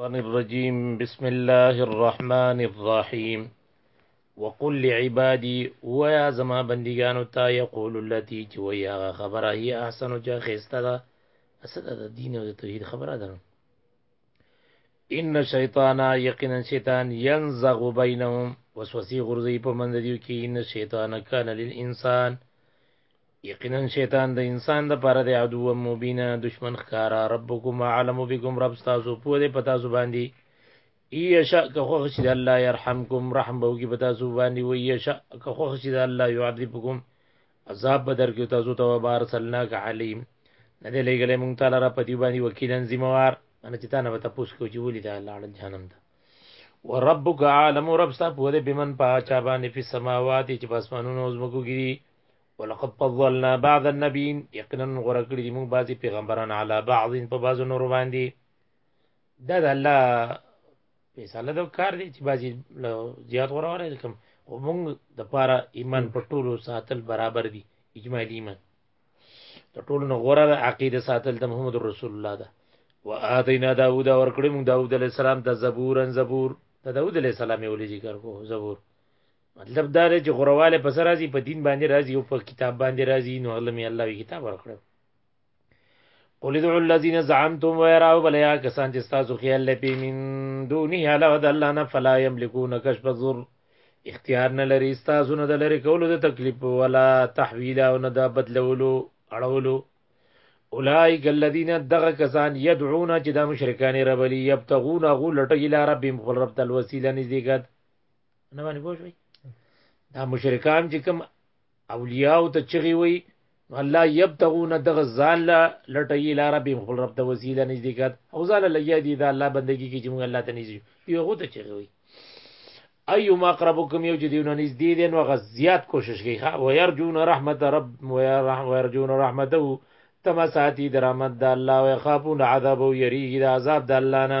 الشيطان الرجيم بسم الله الرحمن الرحيم وقل لعبادي ويا زما بندگانو تا يقول التي چې ويا خبره هي احسن چې خسته ده اسد د دین او د توحید خبره ده ان شیطان یقینا شیطان ينزغ بينهم وسوسه غرزي په مند دیو کې ان شیطان کان للانسان یقینا شیطان د انسان د پاره د عدو مبینه دشمن ښکارا ربکم عالم بكم رب تاسو په دې پتا سو باندې ایشا که خو خشي د الله يرحمکم رحم به کی پتا سو باندې و ایشا که خو خشي د الله يعذبکم عذاب بدر کې تاسو ته بار سلناک علیم نه دې لګلې مونږ تعالی را پدی باندې وکیلن ذمہوار ان چې تا نه وته پوس کو چې ولې دا لاړ جهنم ته وربک عالم رب ستا په دې بمن پاچا باندې په سماوات چې بسمانونو زمکو ګری ولقد فضلنا بعض النبيين یقینا غره کړی دی موږ بعضی پیغمبران علی بعض په بعض نور باندې دا د الله فیصله د کار دی چې بعضی زیات غره وره کوم خو موږ د پاره ایمان په ټولو ساتل برابر دي اجمالی ایمان د ټولو نه غره عقیده ساتل د محمد رسول الله ده وآتینا داوود ورکړی موږ داوود علی السلام د زبورن زبور د داوود علی السلام یې ولې ذکر کو زبور مطلب دا دی چې غرواله پس راځي په دین باندې راځي او په کتاب باندې راځي نو الله می الله وی کتاب ورکړو قل ادعوا الذين زعمتم ويراوا بليا کسان چې تاسو خیال لپی من دونه علاوه د الله نه فلا يملكون كشف الضر اختیار نه لري تاسو نه د لري کولو د تکلیف ولا تحویل او نه د بدلولو اړولو اولائک الذين دغه کسان يدعون چې د مشرکان ربلی یبتغون غو لټی لار رب خپل رب تل وسیله نزدېکت نه باندې پوښوي دا مشرکان چې کوم اولیاء او ته چغي وي الله یبتغون دغه ځان لا لټي الی رب خپل رب ته وسیله نزدېکات او ځان لا یادی دا الله بندگی کې چې موږ الله ته نږدې یو غو ته چغي وي ايو ما قربكم یو چې دیونه نږدې دي نو غ زیات کوشش کوي ها ويرجون رحمت رب ويرجون رحمته تما ساتي درامت د الله او خافون عذاب او یریږي د عذاب د الله نه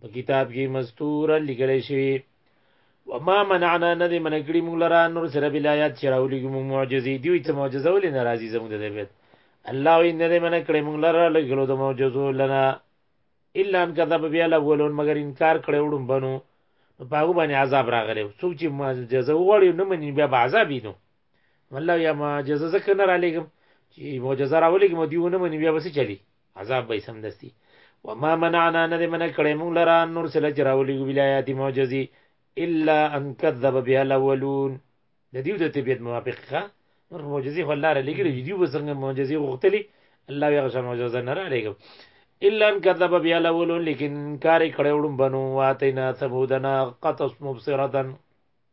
په کتاب کې مستور لیکل شوی وما منعنا ندی من کړی موږ لرا نور سره بلایات چراولی کوم معجزې دی چې معجزه ولې ناراضي زموږ د بیت الله وی ندی من کړی موږ لرا لګلو د معجزو لنا الا ان کذب بیا الاولون مگر انکار کړی وډم بنو په باغ باندې عذاب راغلی څوک چې معجزه وغوړي نو منی بیا به عذاب دینو والله یا معجزه زکه نه را لګم چې معجزه راولګم دیونه منی بیا بس چلی عذاب به سمدستي وما منعنا نه دې منع کړې مونږ لره نور سره چې راولېږو ولایات معجزې الا ان کذب بها الاولون د دې د طبيعت موافق ښه نور معجزې خو الله را لګري دي به څنګه معجزې غوښتلې الله یې غوښه معجزه نه را لګو الا ان كذب بها الاولون لیکن کار کړه وړم بنو واتینا ثمودنا قطس مبصرتن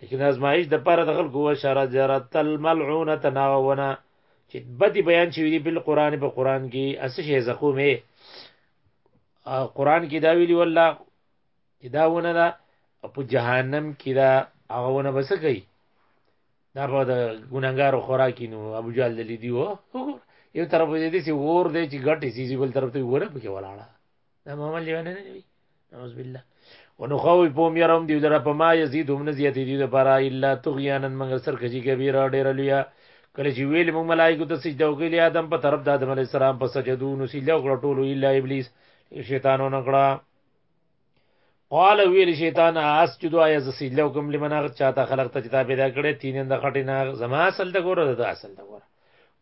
لیکن ازمایش د پاره د خلکو و اشاره جرات الملعونه تناونه چې بدی بیان شوی دی بل قران په قران کې اس شی زقومه قران کې دا ویلی والله چې دا ونه ده په جهنم کې دا هغه ونه بس کوي دا په د ګناګارو خوراکي نو ابو جال دلی دی و یو طرف دې دې چې ور دې چې ګټي سي بل طرف ته ور په کې ولاړه دا محمد لیوانه نه وي اعوذ بالله ونخوي پوم يرم دي در په ما يزيد هم نزيات دي د پر الا تغيانا مگر سر کجي کبيره ډېر لویا کله چې ویل موږ ملائکه ته سجده وکړي آدم په طرف د آدم علی السلام په سجدو نو سجده وکړه ټول الا ابلیس شیطانو نکړه قال ویل شیطان اسجدو آیا ز سجده وکم لمن هغه چاته خلق ته کتاب پیدا کړي تینند خټینا زما اصل د ګوره د اصل د ګوره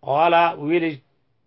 قال ویل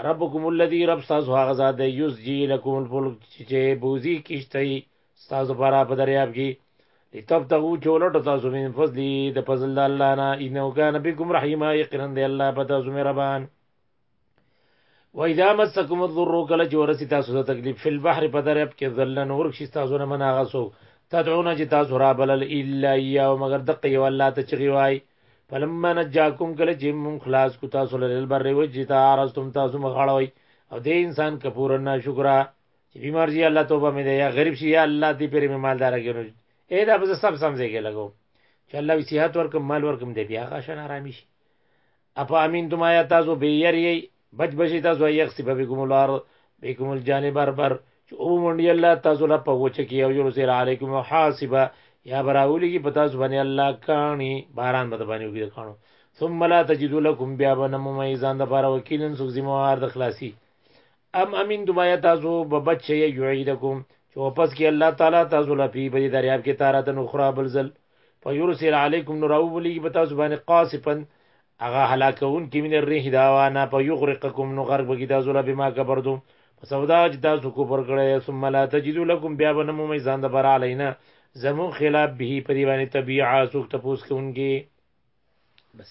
ربکم الذی رب تاسو هغه ذات دی یسجی لکم الفلک چې بوزي کیشته تاسو برا په دریاب کې لتبتغوا چولټ تاسو من فضلی د فضل د الله نه انه کان بكم رحیما یقینا دی الله په تاسو مهربان و اذا مسکم الضر کله چې ورسی تاسو ته تکلیف فل بحر په دریاب کې ذلن ورکشي تاسو نه مناغه سو تدعون چې تاسو را بلل الا یا مگر دقه یو الله ته چغي وای فلما نجاکم کله چې مون خلاص کو تاسو له البر وجه ته ارستم تاسو مخاړوي او دې انسان کفور نه شکر چې بیمار شي الله توبه مې دی یا غریب شي یا الله دې پرې مې مالدار کړو اې دا به سب سمځي کې لګو چې الله وی صحت ورکم مال ورکم دې بیا غشن آرامي شي اپا امین تم آیا تاسو به یری بچ بچی تاسو یې غسی په بكم الار بكم الجانب بربر چې او مونډي الله تاسو لا په وچه کې او يرسل علیکم حاسبا یا براولی کې پتا سو باندې الله کانی باران به باندې وګړي کانو ثم لا تجدو لكم بیا بنم میزان د بار وکیلن سو ذمہ وار د خلاصي ام امین دبایا تاسو به بچي یعیدکم چې واپس کې الله تعالی تاسو لپی په دې دریاب کې تاراتن اخرى بلزل فیرسل علیکم نو راولیږي په تاسو باندې قاصفا هغه هلاکون کې من الريح دا وانا په یغرقکم نو غرق بګی تاسو لا بما کبردو په سودا چې تاسو کو پر کړه ثم لا تجدو لكم بیا به نمو مې ځان د بر علینا زمو خلاف به په دی باندې طبيعه سوک تپوس کوونکی بس